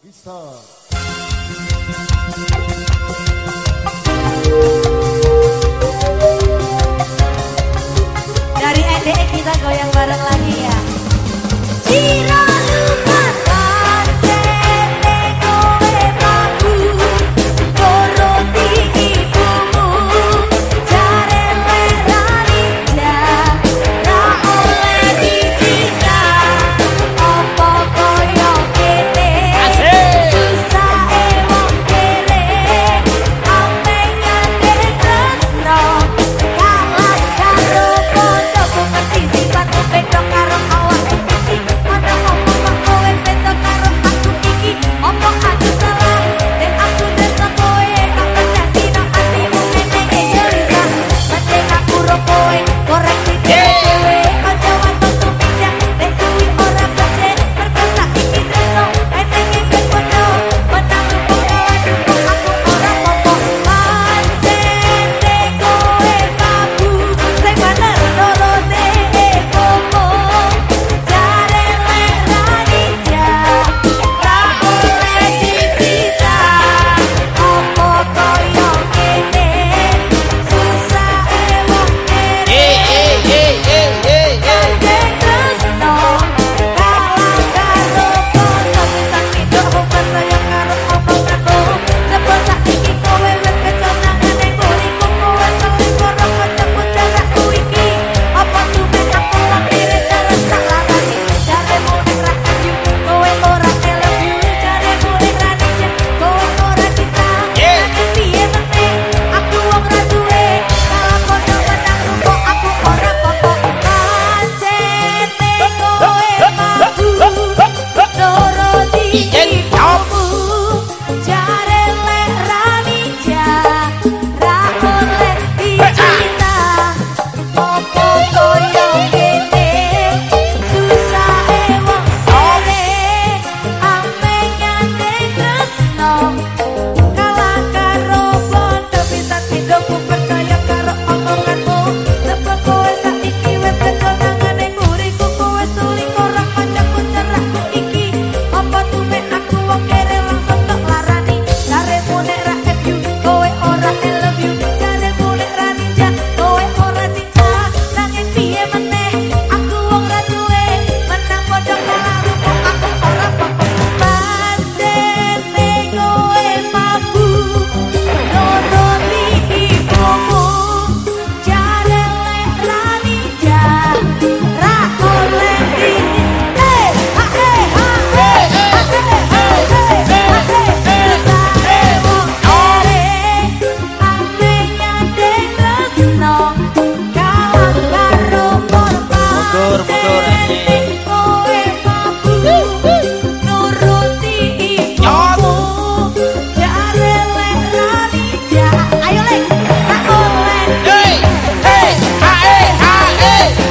Dari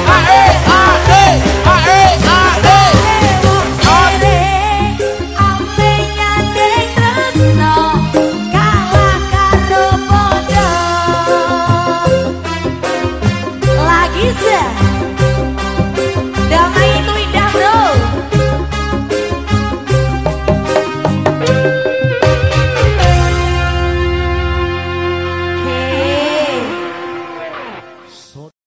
I